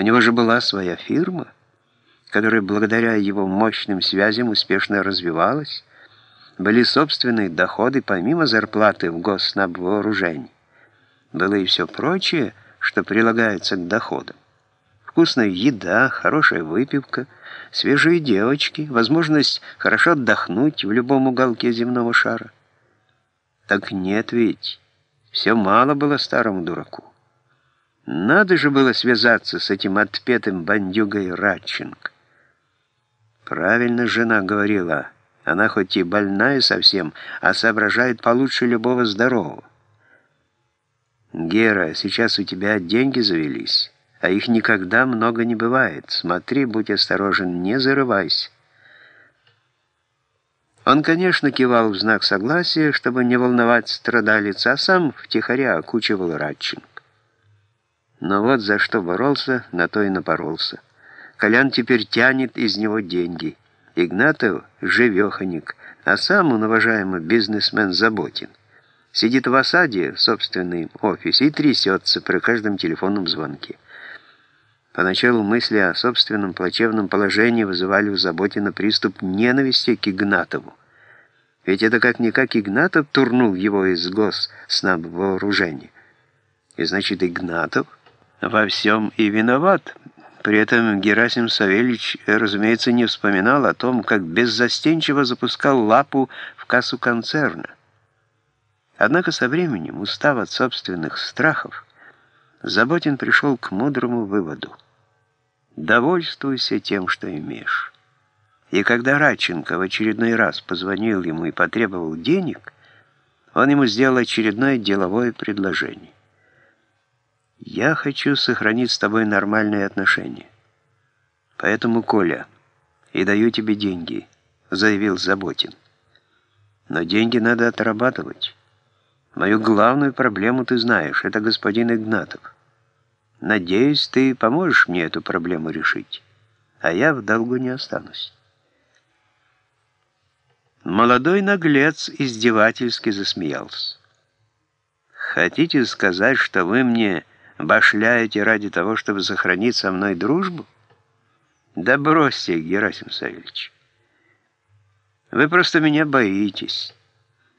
У него же была своя фирма, которая благодаря его мощным связям успешно развивалась, были собственные доходы помимо зарплаты в госнабвооружении. Было и все прочее, что прилагается к доходам. Вкусная еда, хорошая выпивка, свежие девочки, возможность хорошо отдохнуть в любом уголке земного шара. Так нет ведь, все мало было старому дураку. Надо же было связаться с этим отпетым бандюгой Радченко. Правильно жена говорила, она хоть и больная совсем, а соображает получше любого здорового. «Гера, сейчас у тебя деньги завелись, а их никогда много не бывает. Смотри, будь осторожен, не зарывайся». Он, конечно, кивал в знак согласия, чтобы не волновать страдалица, а сам втихаря окучивал Радченко. Но вот за что боролся, на то и напоролся. Колян теперь тянет из него деньги. Игнатов — живеханик, а сам он, уважаемый бизнесмен, заботен. Сидит в осаде в собственном офисе и трясется при каждом телефонном звонке. Поначалу мысли о собственном плачевном положении вызывали у Заботина приступ ненависти к Игнатову. Ведь это как-никак Игнатов турнул его из госнабвооружения. И значит, Игнатов во всем и виноват. При этом Герасим Савельич, разумеется, не вспоминал о том, как беззастенчиво запускал лапу в кассу концерна. Однако со временем, устав от собственных страхов, Заботин пришел к мудрому выводу. «Довольствуйся тем, что имеешь». И когда Радченко в очередной раз позвонил ему и потребовал денег, он ему сделал очередное деловое предложение. Я хочу сохранить с тобой нормальные отношения. Поэтому, Коля, и даю тебе деньги, заявил Заботин. Но деньги надо отрабатывать. Мою главную проблему ты знаешь, это господин Игнатов. Надеюсь, ты поможешь мне эту проблему решить, а я в долгу не останусь. Молодой наглец издевательски засмеялся. «Хотите сказать, что вы мне башляете ради того, чтобы сохранить со мной дружбу? Да бросьте, Герасим Савельевич. Вы просто меня боитесь.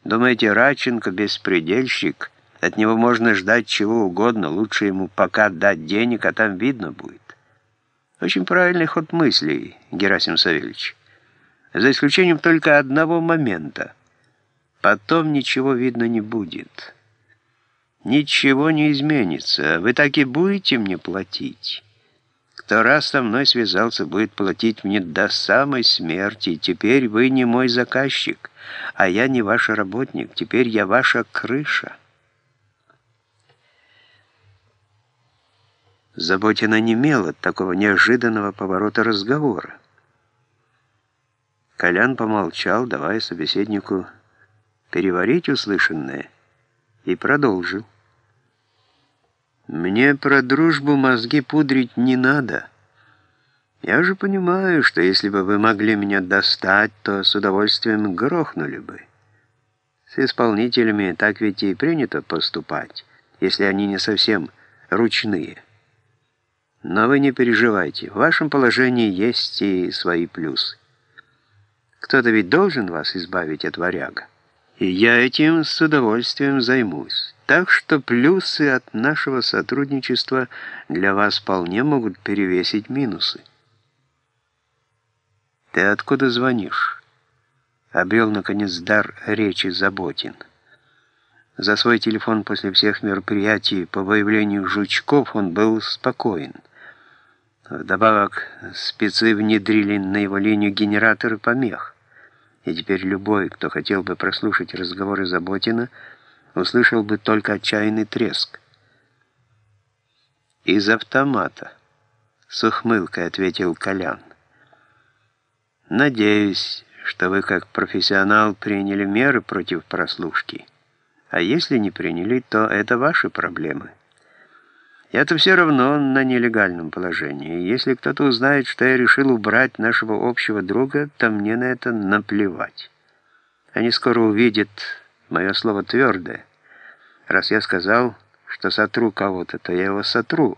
Думаете, Радченко беспредельщик, от него можно ждать чего угодно, лучше ему пока дать денег, а там видно будет. Очень правильный ход мыслей, Герасим Савельевич. За исключением только одного момента. Потом ничего видно не будет». Ничего не изменится. Вы так и будете мне платить. Кто раз со мной связался, будет платить мне до самой смерти. Теперь вы не мой заказчик, а я не ваш работник. Теперь я ваша крыша. Заботина немел от такого неожиданного поворота разговора. Колян помолчал, давая собеседнику переварить услышанное, и продолжил. «Мне про дружбу мозги пудрить не надо. Я же понимаю, что если бы вы могли меня достать, то с удовольствием грохнули бы. С исполнителями так ведь и принято поступать, если они не совсем ручные. Но вы не переживайте, в вашем положении есть и свои плюсы. Кто-то ведь должен вас избавить от варяга и я этим с удовольствием займусь. Так что плюсы от нашего сотрудничества для вас вполне могут перевесить минусы. «Ты откуда звонишь?» Обрел, наконец, дар речи Заботин. За свой телефон после всех мероприятий по выявлению жучков он был спокоен. Вдобавок, спецы внедрили на его линию генераторы помех и теперь любой, кто хотел бы прослушать разговоры Заботина, услышал бы только отчаянный треск. «Из автомата», — с ухмылкой ответил Колян. «Надеюсь, что вы как профессионал приняли меры против прослушки, а если не приняли, то это ваши проблемы». Я-то все равно на нелегальном положении. Если кто-то узнает, что я решил убрать нашего общего друга, то мне на это наплевать. Они скоро увидят мое слово твердое. Раз я сказал, что сотру кого-то, то я его сотру.